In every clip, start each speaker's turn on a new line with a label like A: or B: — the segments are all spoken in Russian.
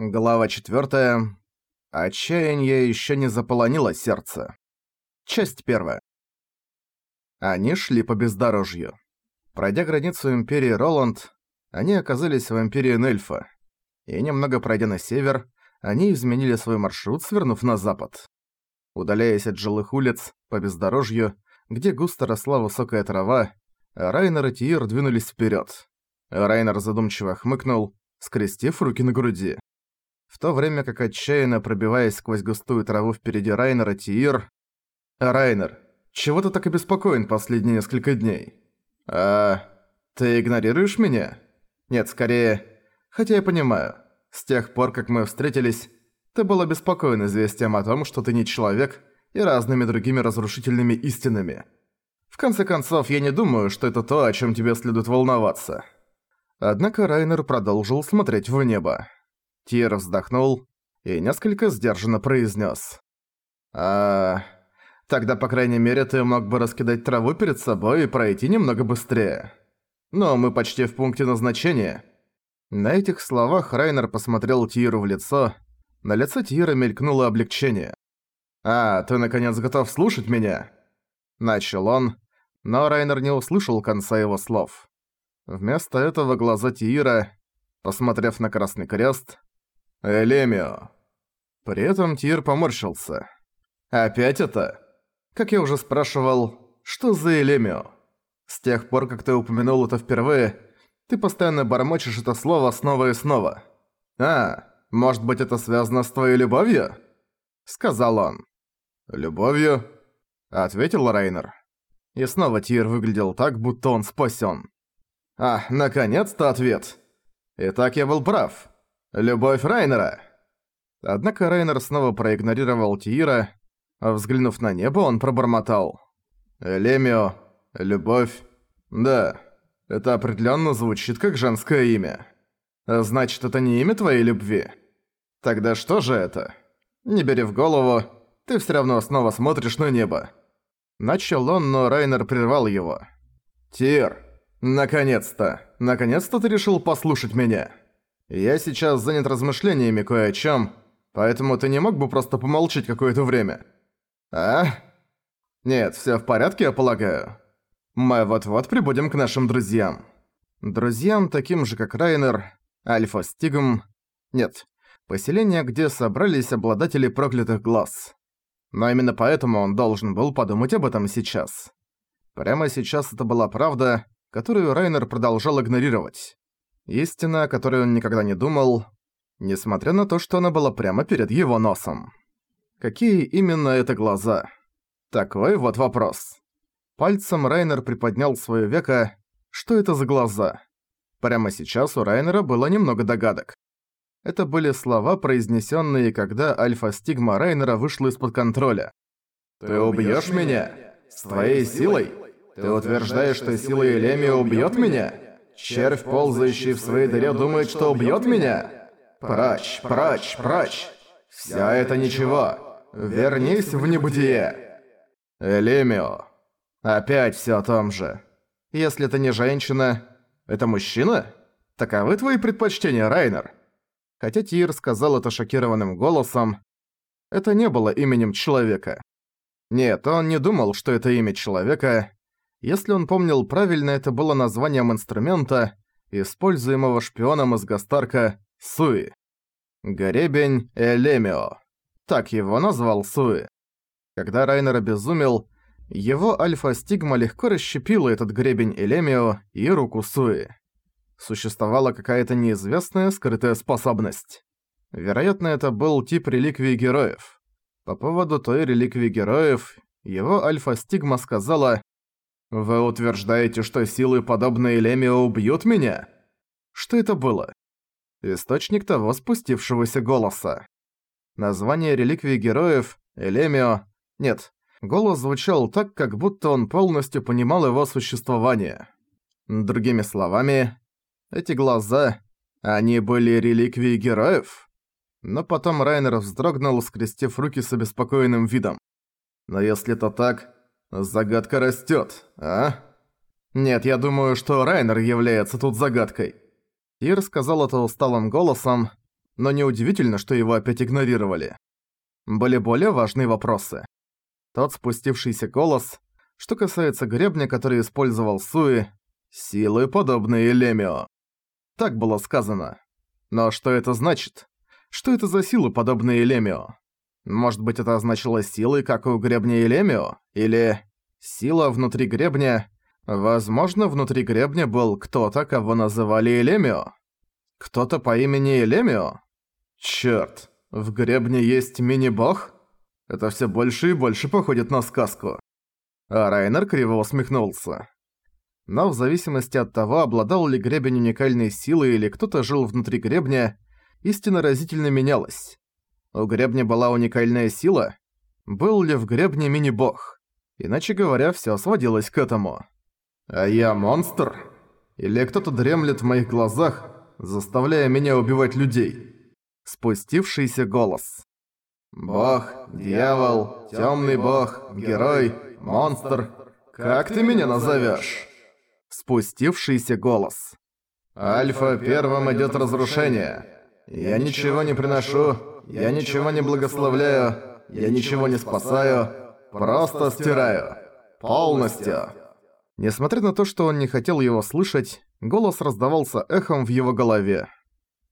A: Глава 4. Отчаяние еще не заполонило сердце. Часть 1. Они шли по бездорожью. Пройдя границу Империи Роланд, они оказались в Империи Нельфа. И немного пройдя на север, они изменили свой маршрут, свернув на запад. Удаляясь от жилых улиц, по бездорожью, где густо росла высокая трава, Райнер и Тиир двинулись вперед. Райнер задумчиво хмыкнул, скрестив руки на груди. В то время как отчаянно пробиваясь сквозь густую траву впереди Райнера, Тиир... «Райнер, чего ты так обеспокоен последние несколько дней?» «А... ты игнорируешь меня?» «Нет, скорее... Хотя я понимаю, с тех пор, как мы встретились, ты был обеспокоен известием о том, что ты не человек и разными другими разрушительными истинами. В конце концов, я не думаю, что это то, о чем тебе следует волноваться». Однако Райнер продолжил смотреть в небо. Тир вздохнул и несколько сдержанно произнес: «А... Тогда, по крайней мере, ты мог бы раскидать траву перед собой и пройти немного быстрее. Но мы почти в пункте назначения». На этих словах Райнер посмотрел Тиру в лицо. На лице Тира мелькнуло облегчение. «А, ты наконец готов слушать меня?» Начал он, но Райнер не услышал конца его слов. Вместо этого глаза Тиира, посмотрев на Красный Крест, «Элемио». При этом Тир поморщился. «Опять это? Как я уже спрашивал, что за Элемио? С тех пор, как ты упомянул это впервые, ты постоянно бормочешь это слово снова и снова. А, может быть это связано с твоей любовью?» Сказал он. «Любовью?» Ответил Рейнер. И снова Тир выглядел так, будто он спасен. «А, наконец-то ответ!» «Итак, я был прав. Любовь Райнера!» Однако Райнер снова проигнорировал Тиира, а взглянув на небо, он пробормотал. «Лемио, любовь. Да, это определенно звучит как женское имя. Значит, это не имя твоей любви? Тогда что же это? Не бери в голову, ты все равно снова смотришь на небо». Начал он, но Райнер прервал его. «Тир, наконец-то, наконец-то ты решил послушать меня». Я сейчас занят размышлениями кое о чем, поэтому ты не мог бы просто помолчать какое-то время? А? Нет, все в порядке, я полагаю. Мы вот-вот прибудем к нашим друзьям. Друзьям, таким же как Райнер, Альфа Стигм... Нет, поселение, где собрались обладатели проклятых глаз. Но именно поэтому он должен был подумать об этом сейчас. Прямо сейчас это была правда, которую Райнер продолжал игнорировать. Истина, о которой он никогда не думал, несмотря на то, что она была прямо перед его носом. Какие именно это глаза? Такой вот вопрос. Пальцем Райнер приподнял своё веко. Что это за глаза? Прямо сейчас у Райнера было немного догадок. Это были слова, произнесённые, когда альфа-стигма Райнера вышла из-под контроля. «Ты убьёшь меня? С твоей силой? Ты утверждаешь, что сила Элемия убьёт меня?» Червь, ползающий в своей дыре, думает, что убьет меня? Прочь, прочь, прочь! Все это ничего. Вернись в небытие. Элемио. Опять все о том же. Если это не женщина, это мужчина? Таковы твои предпочтения, Райнер? Хотя Тир сказал это шокированным голосом, это не было именем человека. Нет, он не думал, что это имя человека, если он помнил правильно, это было названием инструмента, используемого шпионом из Гастарка Суи. Горебень Элемио. Так его назвал Суи. Когда Райнер обезумел, его альфа-стигма легко расщепила этот гребень Элемио и руку Суи. Существовала какая-то неизвестная скрытая способность. Вероятно, это был тип реликвии героев. По поводу той реликвии героев, его альфа-стигма сказала «Вы утверждаете, что силы, подобные Лемио, убьют меня?» Что это было? Источник того спустившегося голоса. Название реликвии героев, Элемио... Нет, голос звучал так, как будто он полностью понимал его существование. Другими словами, эти глаза... Они были реликвией героев? Но потом Райнер вздрогнул, скрестив руки с обеспокоенным видом. Но если это так, Загадка растет, а? Нет, я думаю, что Райнер является тут загадкой. Ир сказал это усталым голосом, но неудивительно, что его опять игнорировали. Были более важные вопросы. Тот спустившийся голос, что касается гребня, который использовал Суи, силы, подобные Лемио. Так было сказано. Но что это значит? Что это за силы, подобные Лемио? Может быть, это означало силы, как у гребня Элемио? Или сила внутри гребня? Возможно, внутри гребня был кто-то, кого называли Элемио. Кто-то по имени Элемио? Чёрт, в гребне есть мини-бог? Это все больше и больше походит на сказку. А Райнер криво усмехнулся. Но в зависимости от того, обладал ли гребень уникальной силой или кто-то жил внутри гребня, истина разительно менялась. У гребня была уникальная сила? Был ли в гребне мини-бог? Иначе говоря, всё сводилось к этому. А я монстр? Или кто-то дремлет в моих глазах, заставляя меня убивать людей? Спустившийся голос. Бог, дьявол, тёмный бог, герой, монстр. Как ты меня назовёшь? Спустившийся голос. Альфа первым идёт разрушение. Я ничего не приношу, я ничего не благословляю, я ничего не спасаю, просто стираю. Полностью. Несмотря на то, что он не хотел его слышать, голос раздавался эхом в его голове.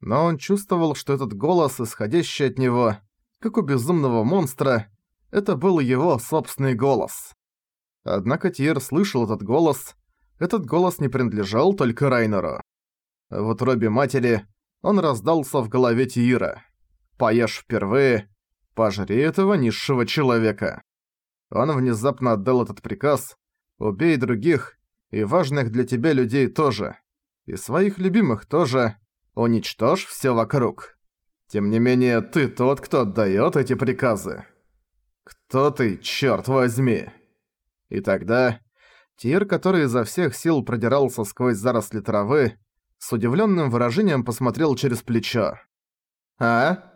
A: Но он чувствовал, что этот голос, исходящий от него, как у безумного монстра, это был его собственный голос. Однако Тьер слышал этот голос. Этот голос не принадлежал только Райнеру. В утробе матери он раздался в голове Тиира. Поешь впервые, пожри этого низшего человека. Он внезапно отдал этот приказ «Убей других, и важных для тебя людей тоже, и своих любимых тоже, уничтожь все вокруг». Тем не менее, ты тот, кто отдает эти приказы. Кто ты, черт возьми? И тогда Тир, который изо всех сил продирался сквозь заросли травы, с удивленным выражением посмотрел через плечо. «А?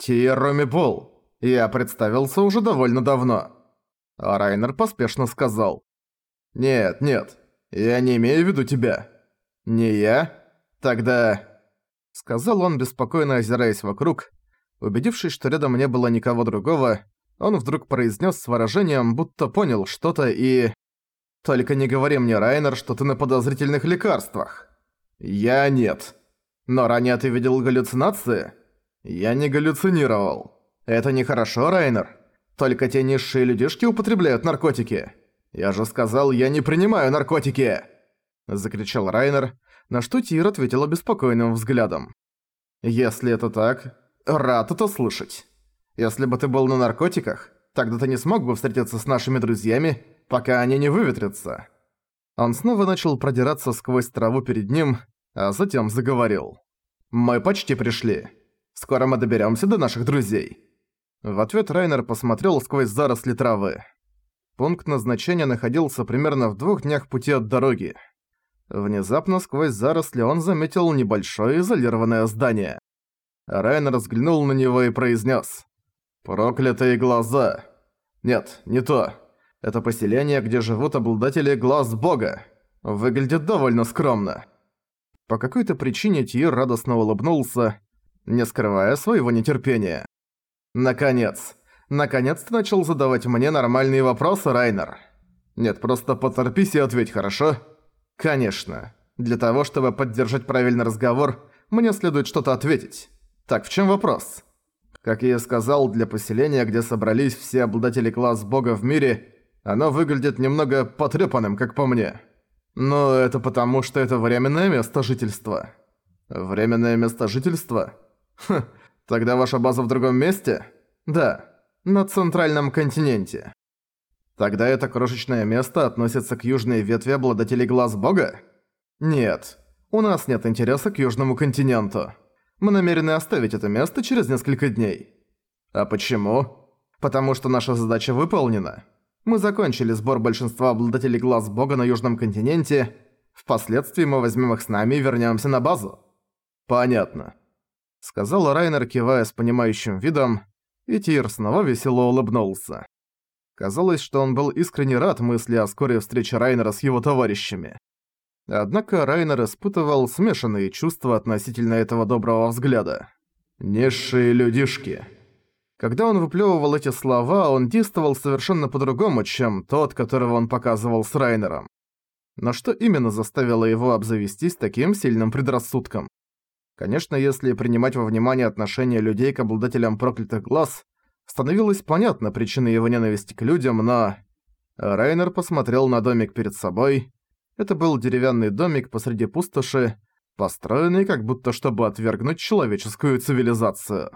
A: «Тиероми Пол, я представился уже довольно давно». А Райнер поспешно сказал. «Нет, нет, я не имею в виду тебя». «Не я? Тогда...» Сказал он, беспокойно озираясь вокруг. Убедившись, что рядом не было никого другого, он вдруг произнес с выражением, будто понял что-то и... «Только не говори мне, Райнер, что ты на подозрительных лекарствах». «Я нет. Но ранее ты видел галлюцинации?» «Я не галлюцинировал. Это нехорошо, Райнер. Только те низшие людишки употребляют наркотики. Я же сказал, я не принимаю наркотики!» Закричал Райнер, на что Тир ответил обеспокоенным взглядом. «Если это так, рад это слышать. Если бы ты был на наркотиках, тогда ты не смог бы встретиться с нашими друзьями, пока они не выветрятся». Он снова начал продираться сквозь траву перед ним, а затем заговорил. «Мы почти пришли. Скоро мы доберемся до наших друзей». В ответ Райнер посмотрел сквозь заросли травы. Пункт назначения находился примерно в двух днях пути от дороги. Внезапно сквозь заросли он заметил небольшое изолированное здание. Райнер взглянул на него и произнес: «Проклятые глаза!» «Нет, не то. Это поселение, где живут обладатели глаз бога. Выглядит довольно скромно». По какой-то причине Тир радостно улыбнулся, не скрывая своего нетерпения. «Наконец! Наконец ты начал задавать мне нормальные вопросы, Райнер!» «Нет, просто поторпись и ответь, хорошо?» «Конечно. Для того, чтобы поддержать правильный разговор, мне следует что-то ответить. Так, в чем вопрос?» Как я и сказал, для поселения, где собрались все обладатели класс бога в мире, оно выглядит немного потрепанным, как по мне. Но это потому, что это временное место жительства. Временное место жительства? Хм, тогда ваша база в другом месте? Да, на центральном континенте. Тогда это крошечное место относится к южной ветви обладателей глаз бога? Нет, у нас нет интереса к южному континенту. Мы намерены оставить это место через несколько дней. А почему? Потому что наша задача выполнена. Мы закончили сбор большинства обладателей глаз бога на южном континенте. Впоследствии мы возьмем их с нами и вернемся на базу. Понятно сказал Райнер, кивая с понимающим видом, и Тир снова весело улыбнулся. Казалось, что он был искренне рад мысли о скорой встрече Райнера с его товарищами. Однако Райнер испытывал смешанные чувства относительно этого доброго взгляда. «Низшие людишки». Когда он выплёвывал эти слова, он действовал совершенно по-другому, чем тот, которого он показывал с Райнером. Но что именно заставило его обзавестись таким сильным предрассудком? Конечно, если принимать во внимание отношение людей к обладателям проклятых глаз, становилось понятно причины его ненависти к людям, но... Райнер посмотрел на домик перед собой. Это был деревянный домик посреди пустоши, построенный как будто чтобы отвергнуть человеческую цивилизацию.